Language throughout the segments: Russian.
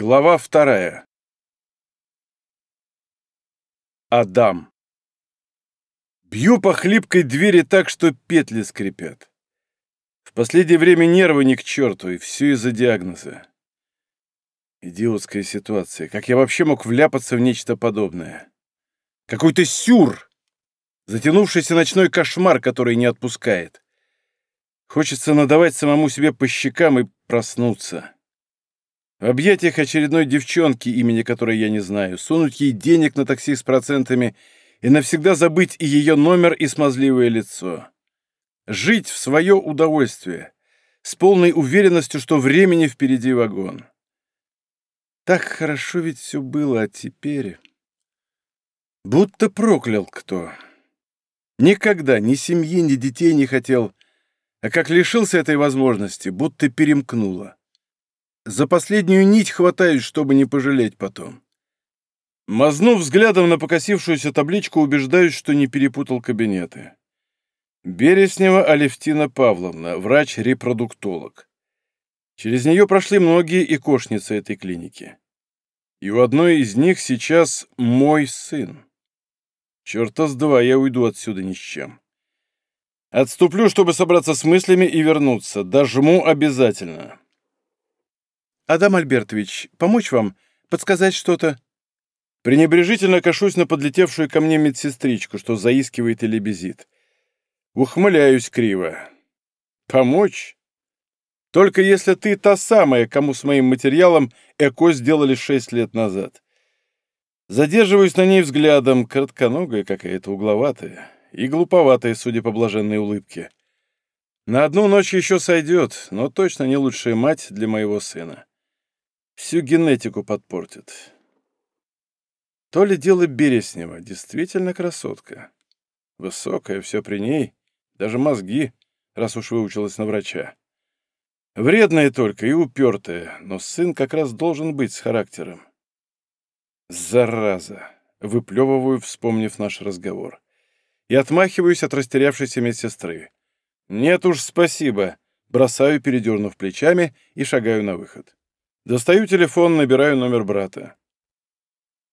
Глава вторая. Адам. Бью по хлипкой двери так, что петли скрипят. В последнее время нервы не к черту, и все из-за диагноза. Идиотская ситуация. Как я вообще мог вляпаться в нечто подобное? Какой-то сюр! Затянувшийся ночной кошмар, который не отпускает. Хочется надавать самому себе по щекам и проснуться. В объятиях очередной девчонки, имени которой я не знаю, сунуть ей денег на такси с процентами и навсегда забыть и ее номер, и смазливое лицо. Жить в свое удовольствие, с полной уверенностью, что времени впереди вагон. Так хорошо ведь все было, а теперь... Будто проклял кто. Никогда ни семьи, ни детей не хотел, а как лишился этой возможности, будто перемкнуло. За последнюю нить хватаюсь, чтобы не пожалеть потом. Мазнув взглядом на покосившуюся табличку, убеждаюсь, что не перепутал кабинеты. Береснева Алевтина Павловна, врач-репродуктолог. Через нее прошли многие икошницы этой клиники. И у одной из них сейчас мой сын. Черта с два, я уйду отсюда ни с чем. Отступлю, чтобы собраться с мыслями и вернуться. Дожму обязательно. «Адам Альбертович, помочь вам? Подсказать что-то?» Пренебрежительно кашусь на подлетевшую ко мне медсестричку, что заискивает и лебезит. Ухмыляюсь криво. «Помочь? Только если ты та самая, кому с моим материалом ЭКО сделали шесть лет назад. Задерживаюсь на ней взглядом, коротконогая какая-то, угловатая и глуповатая, судя по блаженной улыбке. На одну ночь еще сойдет, но точно не лучшая мать для моего сына. Всю генетику подпортит. То ли дело Береснева, действительно красотка. Высокая, все при ней, даже мозги, раз уж выучилась на врача. Вредная только и упертая, но сын как раз должен быть с характером. Зараза! Выплевываю, вспомнив наш разговор. И отмахиваюсь от растерявшейся медсестры. Нет уж, спасибо. Бросаю, передернув плечами, и шагаю на выход. Достаю телефон, набираю номер брата.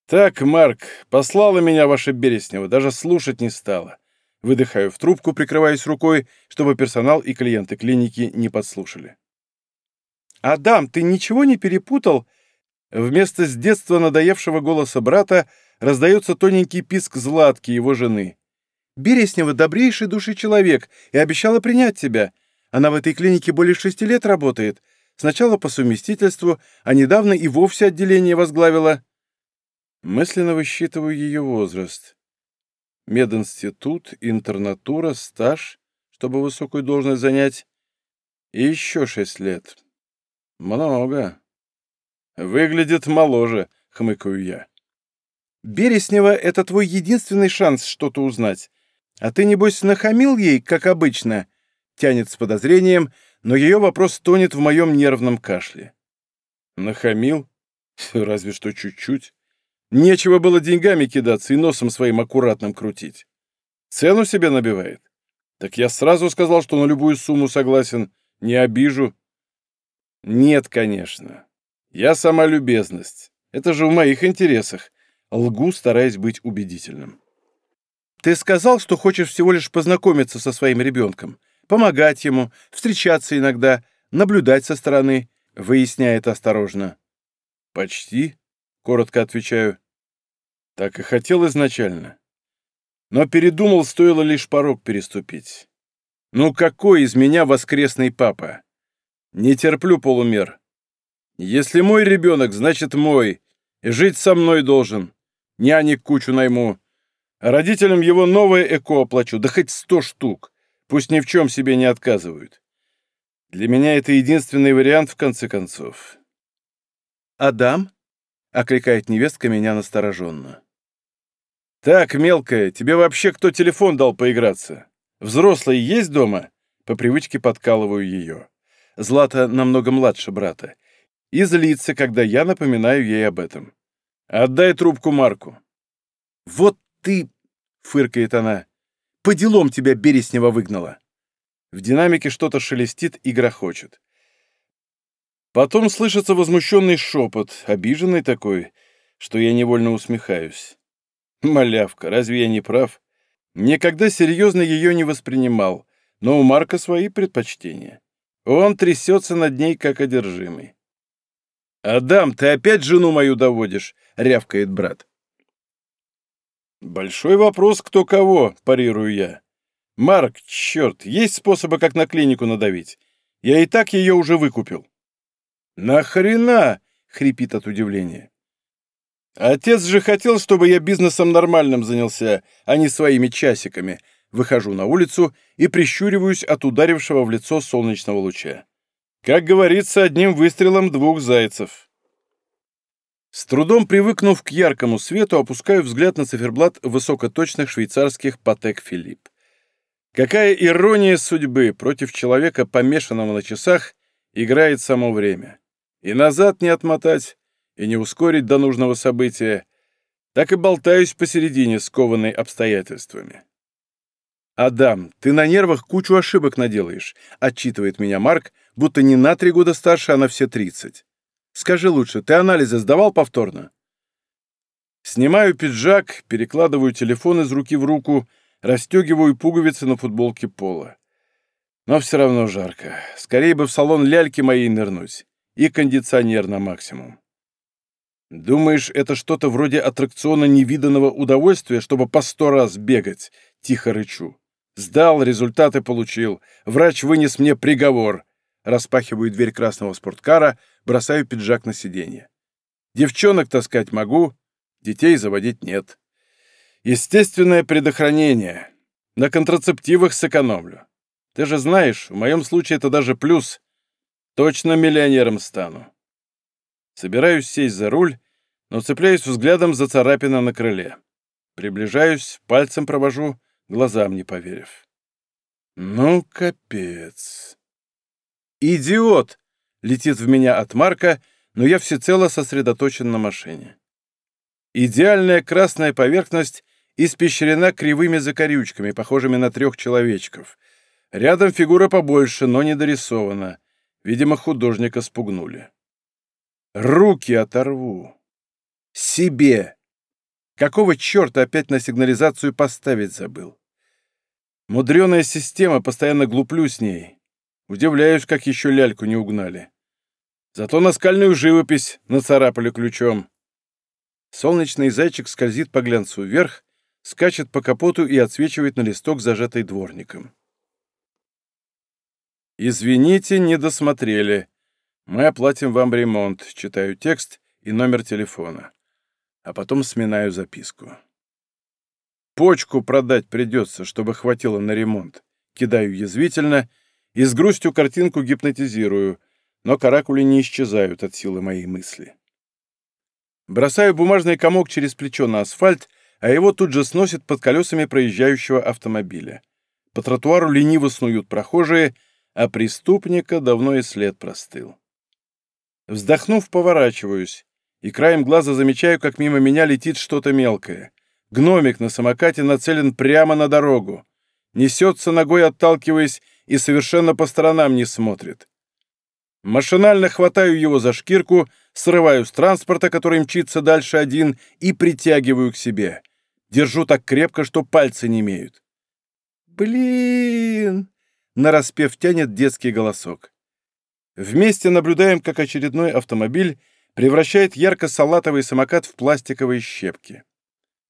«Так, Марк, послала меня ваша Береснева, даже слушать не стала». Выдыхаю в трубку, прикрываясь рукой, чтобы персонал и клиенты клиники не подслушали. «Адам, ты ничего не перепутал?» Вместо с детства надоевшего голоса брата раздается тоненький писк Златки, его жены. «Береснева — добрейший души человек и обещала принять тебя. Она в этой клинике более шести лет работает. Сначала по совместительству, а недавно и вовсе отделение возглавила. Мысленно высчитываю ее возраст. Мединститут, интернатура, стаж, чтобы высокую должность занять. И еще шесть лет. Много. Выглядит моложе, хмыкаю я. Береснева — это твой единственный шанс что-то узнать. А ты, небось, нахамил ей, как обычно? Тянет с подозрением — но ее вопрос тонет в моем нервном кашле. Нахамил? Разве что чуть-чуть. Нечего было деньгами кидаться и носом своим аккуратным крутить. Цену себе набивает. Так я сразу сказал, что на любую сумму согласен, не обижу. Нет, конечно. Я сама любезность. Это же в моих интересах. Лгу, стараясь быть убедительным. Ты сказал, что хочешь всего лишь познакомиться со своим ребенком помогать ему, встречаться иногда, наблюдать со стороны, выясняет осторожно. «Почти», — коротко отвечаю. Так и хотел изначально. Но передумал, стоило лишь порог переступить. Ну какой из меня воскресный папа? Не терплю полумер. Если мой ребенок, значит мой, и жить со мной должен. Нянек кучу найму. А родителям его новое эко оплачу, да хоть сто штук. Пусть ни в чем себе не отказывают. Для меня это единственный вариант, в конце концов. «Адам?» — окликает невестка меня настороженно. «Так, мелкая, тебе вообще кто телефон дал поиграться? Взрослый есть дома?» По привычке подкалываю ее. Злата намного младше брата. И злится, когда я напоминаю ей об этом. «Отдай трубку Марку». «Вот ты...» — фыркает она. По делам тебя Береснева выгнала!» В динамике что-то шелестит и грохочет. Потом слышится возмущенный шепот, обиженный такой, что я невольно усмехаюсь. Малявка, разве я не прав? Никогда серьезно ее не воспринимал, но у Марка свои предпочтения. Он трясется над ней, как одержимый. «Адам, ты опять жену мою доводишь?» — рявкает брат. «Большой вопрос, кто кого», — парирую я. «Марк, черт, есть способы, как на клинику надавить? Я и так ее уже выкупил». «Нахрена?» — хрипит от удивления. «Отец же хотел, чтобы я бизнесом нормальным занялся, а не своими часиками». Выхожу на улицу и прищуриваюсь от ударившего в лицо солнечного луча. Как говорится, одним выстрелом двух зайцев. С трудом привыкнув к яркому свету, опускаю взгляд на циферблат высокоточных швейцарских Патек Филипп. Какая ирония судьбы против человека, помешанного на часах, играет само время. И назад не отмотать, и не ускорить до нужного события, так и болтаюсь посередине, скованной обстоятельствами. «Адам, ты на нервах кучу ошибок наделаешь», — отчитывает меня Марк, будто не на три года старше, а на все тридцать. «Скажи лучше, ты анализы сдавал повторно?» Снимаю пиджак, перекладываю телефон из руки в руку, расстегиваю пуговицы на футболке пола. Но все равно жарко. Скорее бы в салон ляльки моей нырнуть. И кондиционер на максимум. «Думаешь, это что-то вроде аттракциона невиданного удовольствия, чтобы по сто раз бегать?» — тихо рычу. «Сдал, результаты получил. Врач вынес мне приговор». Распахиваю дверь красного спорткара, бросаю пиджак на сиденье. «Девчонок таскать могу, детей заводить нет. Естественное предохранение. На контрацептивах сэкономлю. Ты же знаешь, в моем случае это даже плюс. Точно миллионером стану». Собираюсь сесть за руль, но цепляюсь взглядом за царапина на крыле. Приближаюсь, пальцем провожу, глазам не поверив. Ну, капец. «Идиот!» — летит в меня от Марка, но я всецело сосредоточен на машине. Идеальная красная поверхность испещрена кривыми закорючками, похожими на трех человечков. Рядом фигура побольше, но не дорисована. Видимо, художника спугнули. Руки оторву. Себе. Какого черта опять на сигнализацию поставить забыл? Мудреная система, постоянно глуплю с ней. Удивляюсь, как еще ляльку не угнали. Зато наскальную живопись нацарапали ключом. Солнечный зайчик скользит по глянцу вверх, скачет по капоту и отсвечивает на листок, зажатый дворником. «Извините, не досмотрели», мы оплатим вам ремонт, читаю текст и номер телефона. А потом сминаю записку. Почку продать придется, чтобы хватило на ремонт. Кидаю язвительно и с грустью картинку гипнотизирую, но каракули не исчезают от силы моей мысли. Бросаю бумажный комок через плечо на асфальт, а его тут же сносит под колесами проезжающего автомобиля. По тротуару лениво снуют прохожие, а преступника давно и след простыл. Вздохнув, поворачиваюсь, и краем глаза замечаю, как мимо меня летит что-то мелкое. Гномик на самокате нацелен прямо на дорогу. Несется ногой, отталкиваясь, и совершенно по сторонам не смотрит. Машинально хватаю его за шкирку, срываю с транспорта, который мчится дальше один, и притягиваю к себе. Держу так крепко, что пальцы не имеют. «Блин!» — нараспев тянет детский голосок. Вместе наблюдаем, как очередной автомобиль превращает ярко-салатовый самокат в пластиковые щепки.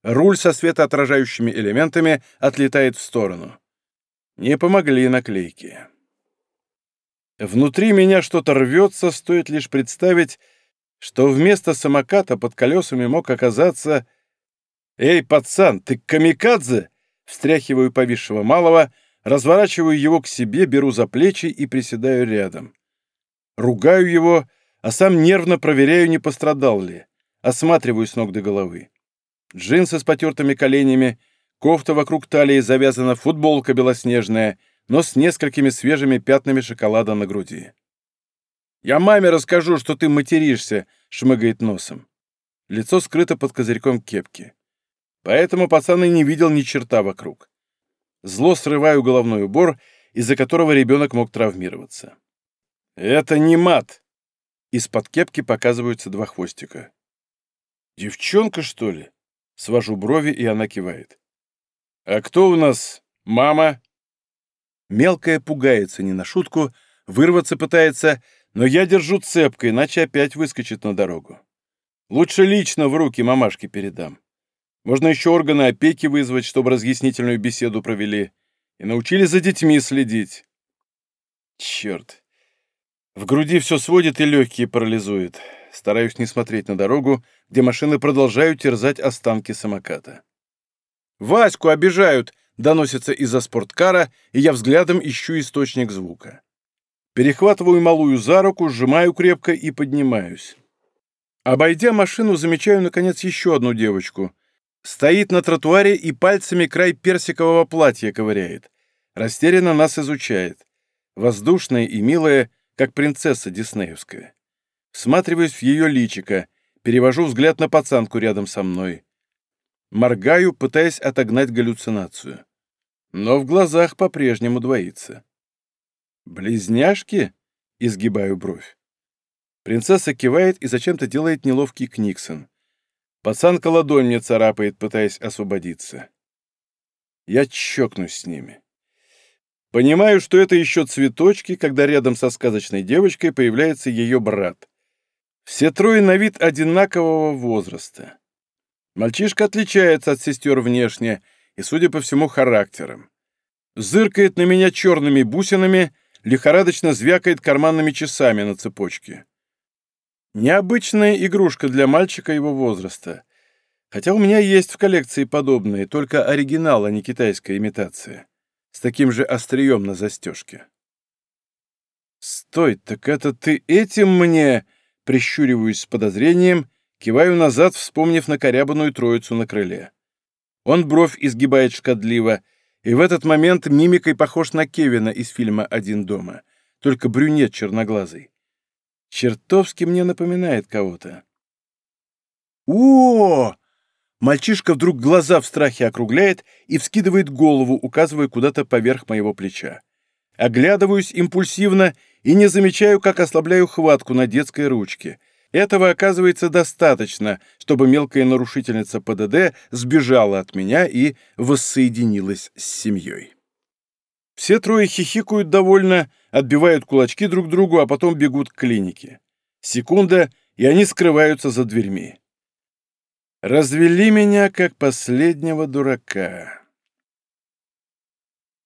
Руль со светоотражающими элементами отлетает в сторону. Не помогли наклейки. Внутри меня что-то рвется, стоит лишь представить, что вместо самоката под колесами мог оказаться... «Эй, пацан, ты камикадзе?» Встряхиваю повисшего малого, разворачиваю его к себе, беру за плечи и приседаю рядом. Ругаю его, а сам нервно проверяю, не пострадал ли. Осматриваю с ног до головы. Джинсы с потертыми коленями, кофта вокруг талии завязана, футболка белоснежная, но с несколькими свежими пятнами шоколада на груди. «Я маме расскажу, что ты материшься», — шмыгает носом. Лицо скрыто под козырьком кепки. Поэтому пацан и не видел ни черта вокруг. Зло срываю головной убор, из-за которого ребенок мог травмироваться. «Это не мат!» Из-под кепки показываются два хвостика. «Девчонка, что ли?» Свожу брови, и она кивает. «А кто у нас? Мама?» Мелкая пугается не на шутку, вырваться пытается, но я держу цепкой, иначе опять выскочит на дорогу. Лучше лично в руки мамашке передам. Можно еще органы опеки вызвать, чтобы разъяснительную беседу провели. И научили за детьми следить. Черт. В груди все сводит и легкие парализует. Стараюсь не смотреть на дорогу, где машины продолжают терзать останки самоката. «Ваську обижают!» — доносится из-за спорткара, и я взглядом ищу источник звука. Перехватываю малую за руку, сжимаю крепко и поднимаюсь. Обойдя машину, замечаю, наконец, еще одну девочку. Стоит на тротуаре и пальцами край персикового платья ковыряет. Растерянно нас изучает. Воздушная и милая, как принцесса диснеевская. Всматриваюсь в ее личико, перевожу взгляд на пацанку рядом со мной. Моргаю, пытаясь отогнать галлюцинацию. Но в глазах по-прежнему двоится. «Близняшки?» — изгибаю бровь. Принцесса кивает и зачем-то делает неловкий книксон. Пацанка ладонь мне царапает, пытаясь освободиться. Я чокнусь с ними. Понимаю, что это еще цветочки, когда рядом со сказочной девочкой появляется ее брат. Все трое на вид одинакового возраста. Мальчишка отличается от сестер внешне и, судя по всему, характером. Зыркает на меня черными бусинами, лихорадочно звякает карманными часами на цепочке. Необычная игрушка для мальчика его возраста. Хотя у меня есть в коллекции подобные, только оригинал, а не китайская имитация с таким же острием на застежке. «Стой, так это ты этим мне...» Прищуриваюсь с подозрением, киваю назад, вспомнив накорябанную троицу на крыле. Он бровь изгибает шкодливо, и в этот момент мимикой похож на Кевина из фильма «Один дома», только брюнет черноглазый. Чертовски мне напоминает кого-то. «О!» Мальчишка вдруг глаза в страхе округляет и вскидывает голову, указывая куда-то поверх моего плеча. Оглядываюсь импульсивно и не замечаю, как ослабляю хватку на детской ручке. Этого оказывается достаточно, чтобы мелкая нарушительница ПДД сбежала от меня и воссоединилась с семьей. Все трое хихикают довольно, отбивают кулачки друг другу, а потом бегут к клинике. Секунда, и они скрываются за дверьми. Развели меня, как последнего дурака.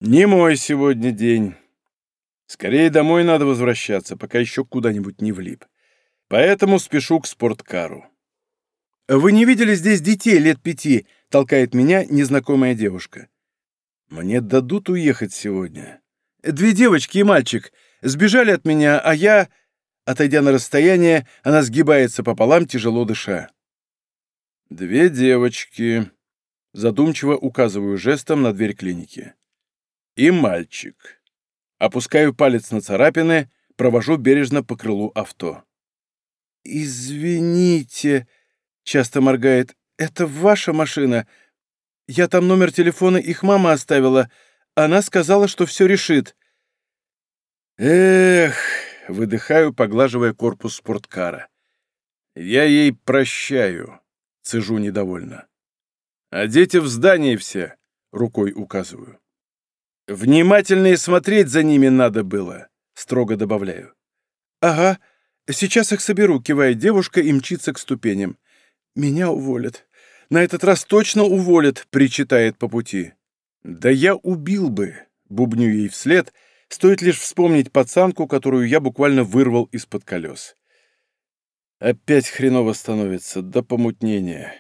Не мой сегодня день. Скорее домой надо возвращаться, пока еще куда-нибудь не влип. Поэтому спешу к спорткару. «Вы не видели здесь детей лет пяти?» — толкает меня незнакомая девушка. «Мне дадут уехать сегодня. Две девочки и мальчик сбежали от меня, а я...» Отойдя на расстояние, она сгибается пополам, тяжело дыша. «Две девочки», — задумчиво указываю жестом на дверь клиники. «И мальчик». Опускаю палец на царапины, провожу бережно по крылу авто. «Извините», — часто моргает, — «это ваша машина. Я там номер телефона их мама оставила. Она сказала, что все решит». «Эх», — выдыхаю, поглаживая корпус спорткара. «Я ей прощаю». Цежу недовольно. «А дети в здании все!» — рукой указываю. «Внимательнее смотреть за ними надо было», — строго добавляю. «Ага, сейчас их соберу», — кивает девушка и мчится к ступеням. «Меня уволят. На этот раз точно уволят», — причитает по пути. «Да я убил бы», — бубню ей вслед, стоит лишь вспомнить пацанку, которую я буквально вырвал из-под колес. Опять хреново становится, до помутнения.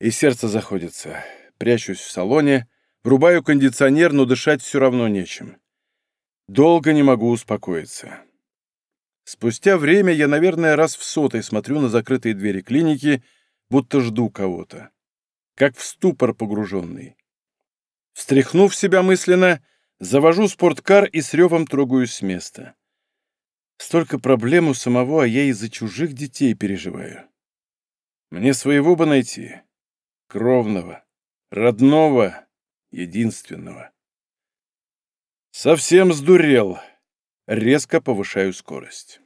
И сердце заходится. Прячусь в салоне, врубаю кондиционер, но дышать все равно нечем. Долго не могу успокоиться. Спустя время я, наверное, раз в сотый смотрю на закрытые двери клиники, будто жду кого-то. Как в ступор погруженный. Встряхнув себя мысленно, завожу спорткар и с ревом трогаюсь с места. Столько проблем у самого, а я из-за чужих детей переживаю. Мне своего бы найти. Кровного, родного, единственного. Совсем сдурел. Резко повышаю скорость.